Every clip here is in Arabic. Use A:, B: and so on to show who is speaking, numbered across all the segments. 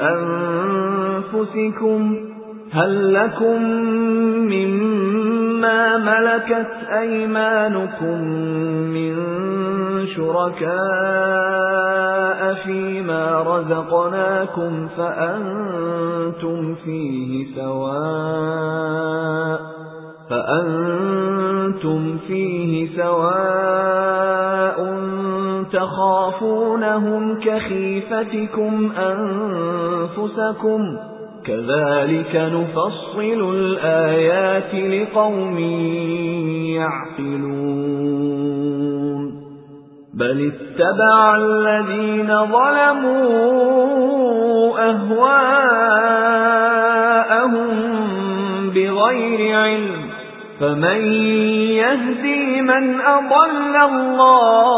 A: أَنفُسِكُمْ هَل لَّكُم مِّمَّا مَلَكَتْ أَيْمَانُكُم مِّن شُرَكَاءَ فِيمَا رَزَقْنَاكُمْ فَأَنتُمْ فِيهِ سَوَاءٌ فَأَنتُمْ فِيهِ سَوَاءٌ تَخَافُونَهُمْ كَخِيفَتِكُمْ أَنفُسَكُمْ كَذَلِكَ نُفَصِّلُ الْآيَاتِ لِقَوْمٍ يَعْقِلُونَ بَلِ اتَّبَعَ الَّذِينَ ظَلَمُوا أَهْوَاءَهُم بِغَيْرِ عِلْمٍ فَمَن يَهْدِي مَنْ أَضَلَّ اللَّهُ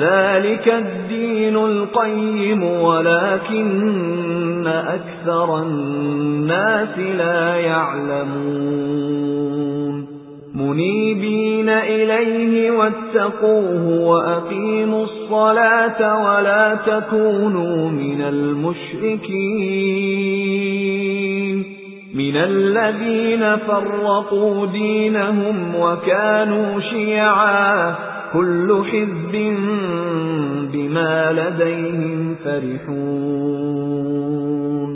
A: ذَلِكَ الدِّينُ الْقَيِّمُ وَلَكِنَّ أَكْثَرَ النَّاسِ لَا يَعْلَمُونَ. مُنِيبِينَ إِلَيْهِ وَاتَّقُوهُ وَأَقِيمُوا الصَّلَاةَ وَلَا تَكُونُوا مِنَ الْمُشْرِكِينَ. مِنَ الَّذِينَ فَرَّقُوا دِينَهُمْ وَكَانُوا شِيَعًا كُلُّ حِزْبٍ بِمَا لَدَيْهِمْ فَرِحُونَ.